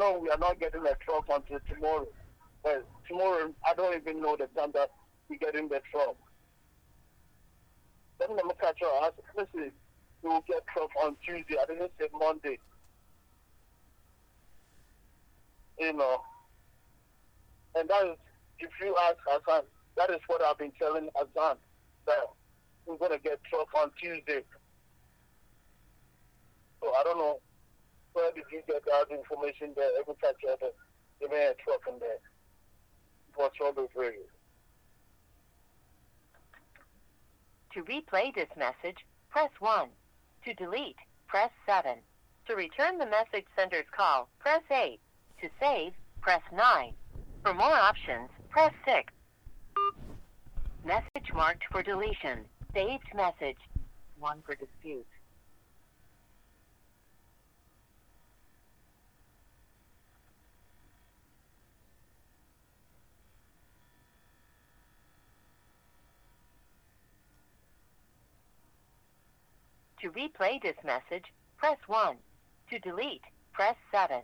no, we are not getting a truck until tomorrow. Well, tomorrow, I don't even know the time that we're getting the truck. Then I'm catch up. I listen, we will get truck on Tuesday. I didn't say Monday. You know. And that is, if you ask Hassan, that is what I've been telling Hassan, that we're going to get truck on Tuesday. So I don't know get information there? Every time you had a, have a truck in there. For trouble for you. To replay this message, press 1. To delete, press 7. To return the message sender's call, press 8. To save, press 9. For more options, press 6. Message marked for deletion. Saved message. 1 for dispute. To replay this message, press 1. To delete, press 7.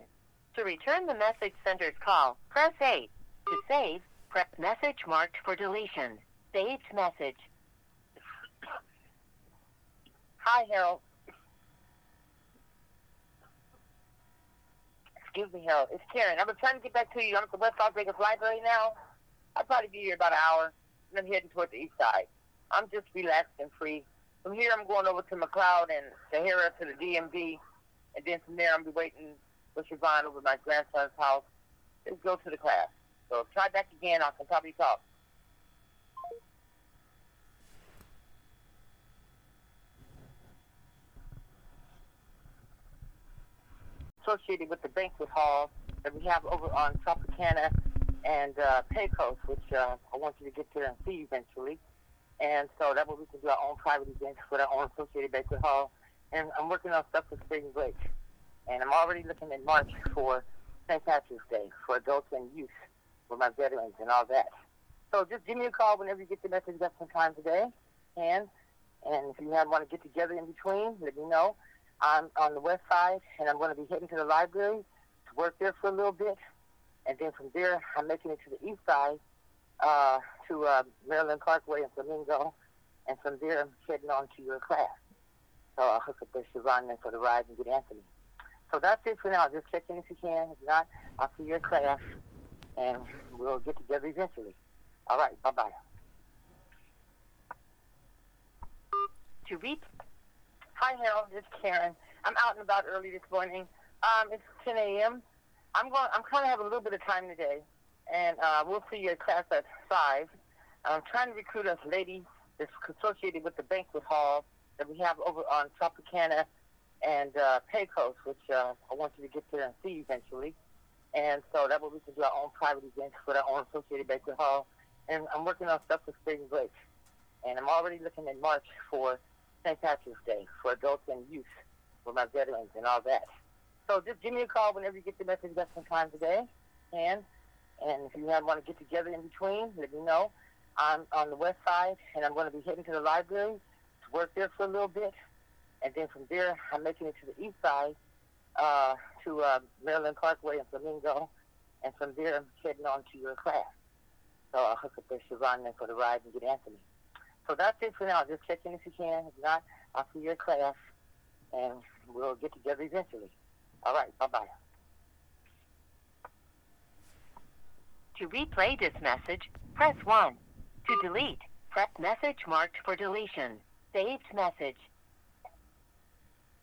To return the message sender's call, press 8. To save, press message marked for deletion. Saved message. Hi, Harold. Excuse me, Harold. It's Karen. I've been trying to get back to you. I'm at the West Las Vegas Library now. I'll probably be here about an hour, and I'm heading toward the east side. I'm just relaxed and free. From here, I'm going over to McLeod and Sahara to the DMV, and then from there, I'm be waiting with Siobhan over my grandson's house. Let's go to the class. So try back again. I can probably talk. Associated with the banquet hall that we have over on Tropicana and uh, Pecos, which uh, I want you to get there and see eventually. And so that way we can do our own private events for our own associated banquet hall. And I'm working on stuff for spring break. And I'm already looking at March for St. Patrick's Day for adults and youth for my veterans and all that. So just give me a call whenever you get the message got some time today. And and if you have want to get together in between, let me know. I'm on the west side and I'm going to be heading to the library to work there for a little bit. And then from there, I'm making it to the east side uh, to uh, Maryland Parkway and Flamingo. And from there, I'm heading on to your class. So I'll hook up with Siobhan for the ride and get Anthony. So that's it for now. Just check in if you can. If not, I'll see you in class, and we'll get together eventually. All right. Bye bye. To reap. Hi, Harold. It's Karen. I'm out and about early this morning. Um, it's 10 a.m. I'm going. I'm trying to have a little bit of time today, and uh, we'll see you in class at five. I'm trying to recruit a lady that's associated with the banquet hall that we have over on Tropicana and uh, Pecos, which uh, I want you to get there and see eventually. And so that way we can do our own private events for our own associated banquet hall. And I'm working on stuff for spring break. And I'm already looking at March for St. Patrick's Day for adults and youth for my veterans and all that. So just give me a call whenever you get the message got some time today. And and if you want to get together in between, let me know. I'm on the west side, and I'm going to be heading to the library to work there for a little bit. And then from there, I'm making it to the east side uh, to uh, Maryland Parkway and Flamingo. And from there, I'm heading on to your class. So I'll hook up with Siobhan for the ride and get Anthony. So that's it for now. Just check in if you can. If not, I'll see you in class. And we'll get together eventually. All right. Bye-bye. To replay this message, press 1. To delete, press message marked for deletion. Saved message.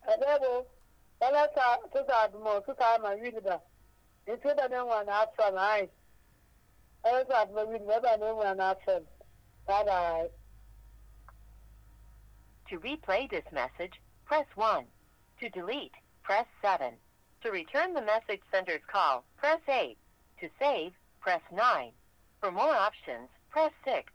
Adebo, wala sa suka mo suka ma wini ba. In so da nan wani after night. Wala sa ma wini ba ba nan wani after. Bye bye. To replay this message, press 1. To delete, press 7. To return the message sender's call, press 8. To save, press 9. For more options, press 6.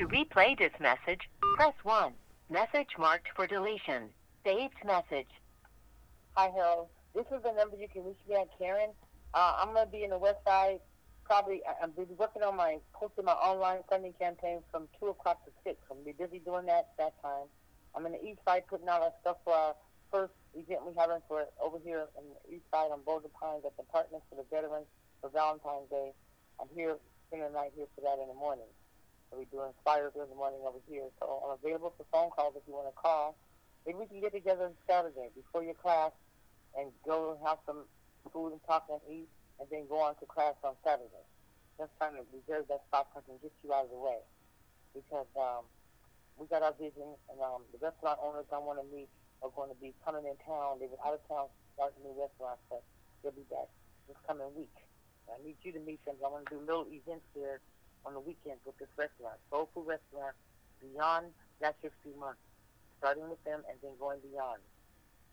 To replay this message, press 1. Message marked for deletion. Saved message. Hi, Harold. This is the number you can reach me at, Karen. Uh, I'm going to be in the west side. Probably, I'm busy working on my, posting my online funding campaign from 2 o'clock to 6. I'm going to be busy doing that that time. I'm in the east side putting out our stuff for our first event we having for over here in the east side on Boulder Pines at the apartments for the veterans for Valentine's Day. I'm here spending the night here for that in the morning. So we doing fires in the morning over here. So I'm available for phone calls if you want to call. Maybe we can get together Saturday before your class and go and have some food and talk and eat, and then go on to class on Saturday. Just trying to reserve that spot so I can get you out of the way. Because um, we got our vision, and um, the restaurant owners I want to meet are going to be coming in town. They were out of town starting new restaurants, but they'll be back this coming week. I need you to meet them. I want to do little events here on the weekends with this restaurant, Soul Food Restaurant, beyond that 60 months, starting with them and then going beyond.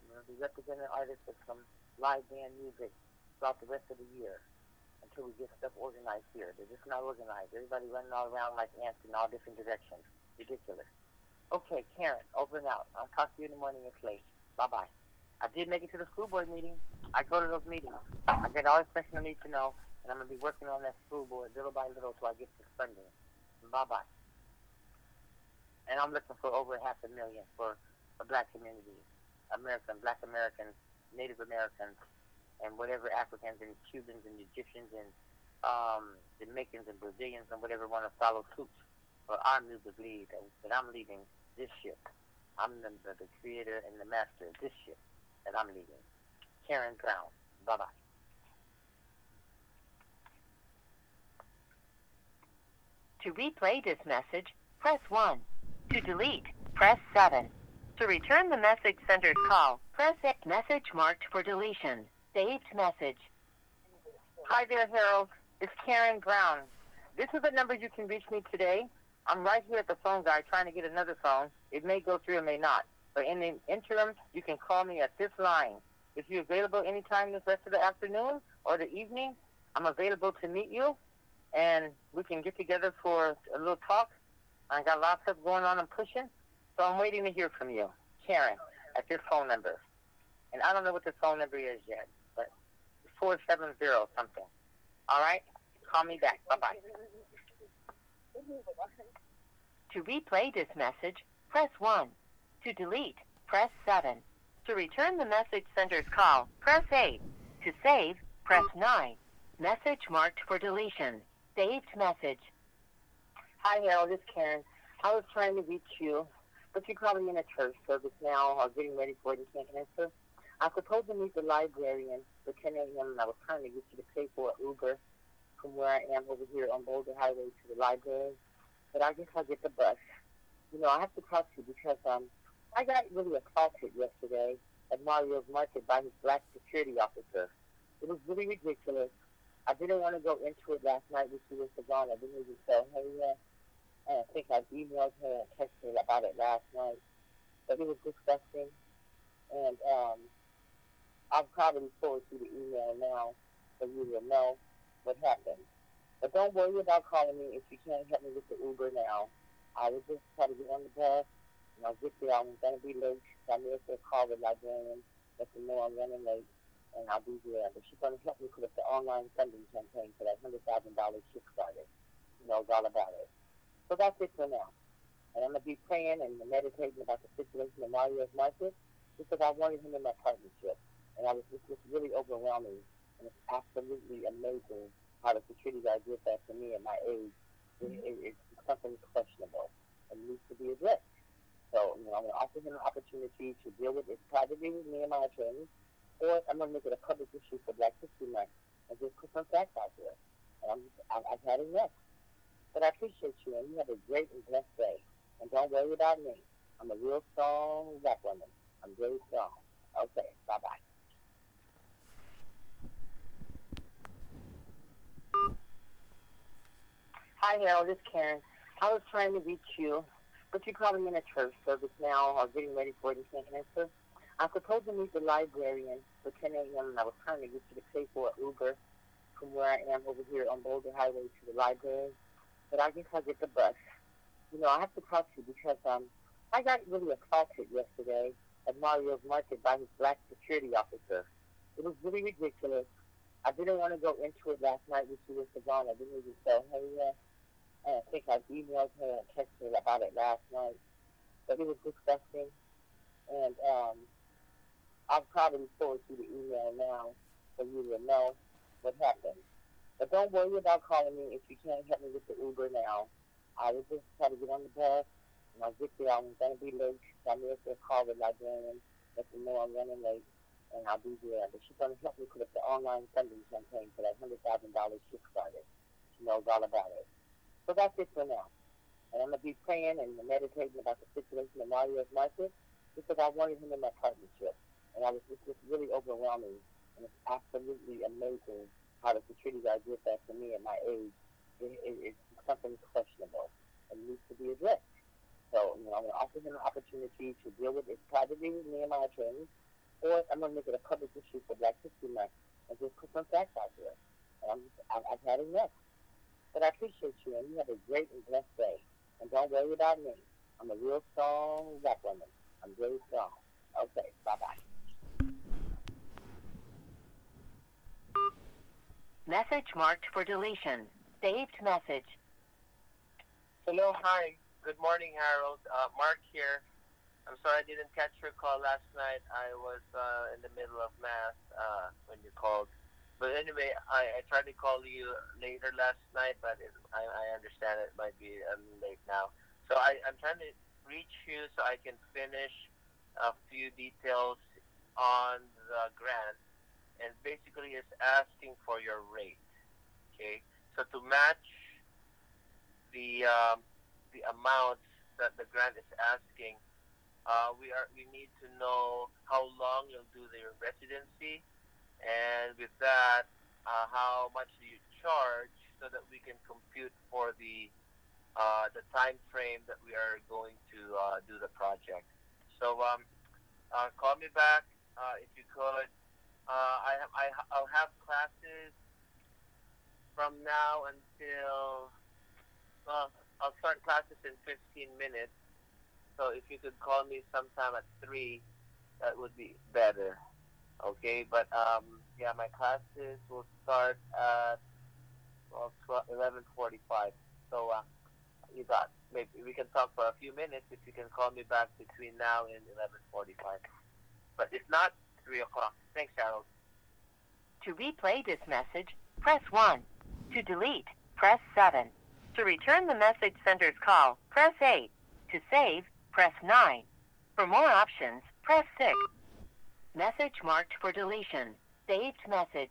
Going to be representing artists with some live band music throughout the rest of the year until we get stuff organized here. They're just not organized. Everybody running all around like ants in all different directions. Ridiculous. Okay, Karen, over and out. I'll talk to you in the morning. It's late. Bye-bye. I did make it to the school board meeting. I go to those meetings. I get all the questions I need to know, and I'm going to be working on that school board little by little till I get this funding. Bye-bye. And I'm looking for over half a million for a black community, American, black Americans, Native Americans, and whatever Africans and Cubans and Egyptians and um, Jamaicans and Brazilians and whatever want to follow suit for our new believe that, that I'm leading this ship. I'm the, the, the creator and the master of this ship that I'm leading. Karen Brown. Bye-bye. To replay this message, press 1. To delete, press 7. To return the message centered call, press 8. Message marked for deletion. Saved message. Hi there, Harold. It's Karen Brown. This is the number you can reach me today. I'm right here at the phone guy trying to get another phone. It may go through, it may not. But in the interim, you can call me at this line. If you're available anytime this rest of the afternoon or the evening, I'm available to meet you, and we can get together for a little talk. I got lots of going on and pushing, so I'm waiting to hear from you, Karen, at this phone number. And I don't know what the phone number is yet, but 470 something. All right? Call me back. Bye-bye. To replay this message, press 1. To delete, press 7. To return the message sender's call, press 8. To save, press 9. Message marked for deletion. Saved message. Hi, Harold. It's Karen. I was trying to reach you, but you're probably in a church service now or getting ready for it and can't answer. I supposed to meet the librarian for 10 a.m. and I was trying to get you to pay for an Uber from where I am over here on Boulder Highway to the library. But I guess I'll get the bus. You know, I have to talk to you because um, I got really assaulted yesterday at Mario's Market by his black security officer. It was really ridiculous. I didn't want to go into it last night when she was gone. I didn't even tell her yet. And I think I emailed her and texted her about it last night. But it was disgusting. And um, I'll probably forward you the email now so you will know what happened. But don't worry about calling me if you can't help me with the Uber now. I will just try to get on the bus and I'll get there. I'm going to be late. So I may as well call the librarian, let them know I'm running late, and I'll be there. But she's going to help me put up the online funding campaign for that $100,000 Kickstarter. She knows all about it. So that's it for now. And I'm going to be praying and meditating about the situation in Mario's Market because I wanted him in my partnership. And I was just, really overwhelming. And it's absolutely amazing how the security guard did that to me at my age. It, it, it's something questionable and needs to be addressed. So, you know, I'm going to offer him an opportunity to deal with it privately with me and my attorney, or I'm going to make it a public issue for Black History Month and just put some facts out there. And I'm I, I've had enough. But I appreciate you, and you have a great and blessed day. And don't worry about me. I'm a real strong black woman. I'm very strong. Okay, bye-bye. Hi, Harold. It's Karen. I was trying to reach you, but you're probably in a church service now or getting ready for it and can't answer. I was supposed to meet the librarian for 10 a.m. and I was trying to get you to pay for an Uber from where I am over here on Boulder Highway to the library. But I guess I'll get the bus. You know, I have to talk to you because um, I got really assaulted yesterday at Mario's Market by his black security officer. It was really ridiculous. I didn't want to go into it last night when she was gone. I didn't even tell her yet. And I think I emailed her and texted her about it last night. but it was disgusting. And um, I'll probably forward you the email now so you will know what happened. But don't worry about calling me if you can't help me with the Uber now. I will just try to get on the bus, and I'll get there. I'm going to be late. So I'm going to call the librarian, let them know I'm running late, and I'll be there. But she's going to help me put up the online funding campaign for that $100,000 Kickstarter. She knows all about it. So that's it for now. And I'm going to be praying and meditating about the situation in Mario's market because I wanted him in my partnership. And I was just, just really overwhelming. And it's absolutely amazing how the security guard did that to me at my age. It, it, it's something questionable and needs to be addressed. So, you know, I'm going to offer him an opportunity to deal with it privately with me and my attorney, or I'm going to make it a public issue for Black History Month and just put some facts out there. And I'm, I've, I've had enough. But I appreciate you, and you have a great and blessed day. And don't worry about me. I'm a real strong black woman. I'm very strong. Okay, bye-bye. Message marked for deletion. Saved message. Hello, hi. Good morning, Harold. Uh, Mark here. I'm sorry I didn't catch your call last night. I was uh, in the middle of mass uh, when you called. But anyway, I, I tried to call you later last night, but it, I, I understand it might be little late now. So I, I'm trying to reach you so I can finish a few details on the grant, and basically it's asking for your rate. Okay, so to match the um, the amounts that the grant is asking, uh, we are we need to know how long you'll do your residency, and with that, uh, how much do you charge so that we can compute for the uh, the time frame that we are going to uh, do the project. So um, uh, call me back uh, if you could. Uh, I, have, I I'll have classes from now until well, I'll start classes in 15 minutes. So if you could call me sometime at three, that would be better. Okay, but um, yeah, my classes will start at well 11:45. So uh, you got maybe we can talk for a few minutes if you can call me back between now and 11:45. But if not, three o'clock. Thanks, Harold. To replay this message, press 1. To delete, press 7. To return the message sender's call, press 8. To save, press 9. For more options, press 6. Message marked for deletion. Saved message.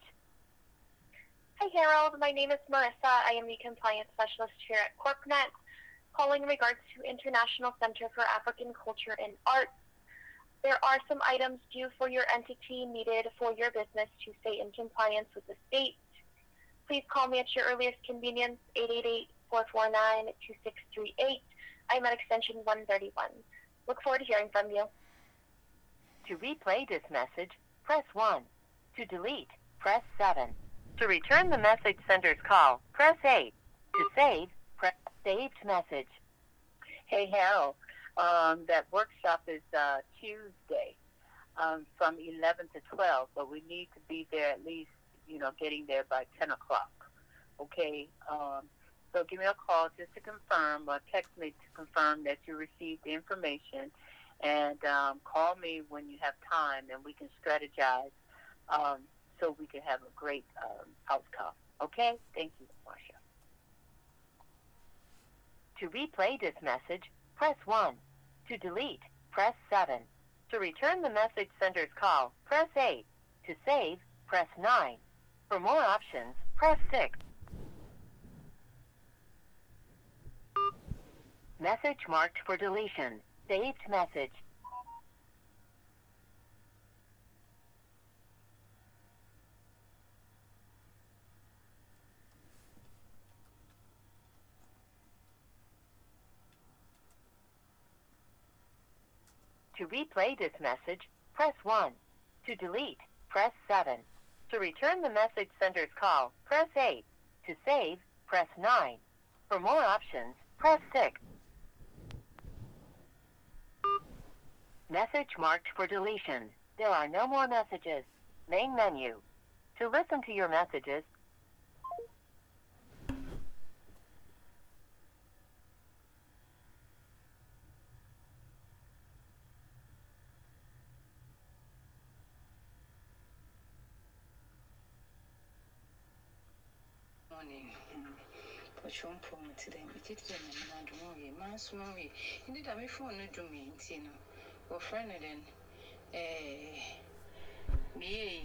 Hi, Harold. My name is Marissa. I am the compliance specialist here at CorpNet, calling in regards to International Center for African Culture and Arts. There are some items due for your entity needed for your business to stay in compliance with the state. Please call me at your earliest convenience, 888-449-2638. I'm at extension 131. Look forward to hearing from you. To replay this message, press 1. To delete, press 7. To return the message sender's call, press 8. To save, press saved message. Hey, Harold, um, that workshop is uh, Tuesday um, from 11 to 12, but we need to be there at least, you know, getting there by 10 o'clock. Okay? Um, so give me a call just to confirm or text me to confirm that you received the information and um, call me when you have time and we can strategize um, so we can have a great um, outcome. Okay? Thank you, Marcia. To replay this message, press 1. To delete, press 7. To return the message sender's call, press 8. To save, press 9. For more options, press 6. Message marked for deletion. Saved message. To replay this message, press 1. To delete, press 7. To return the message sender's call, press 8. To save, press 9. For more options, press 6. Message marked for deletion. There are no more messages. Main menu. To listen to your messages, morning. Ɔtwerɛ mpɔ mu te dɛ metitire me mena dom wie mansoma wie nti da me phone no dum nti no wɔfrɛ no dɛn meyɛi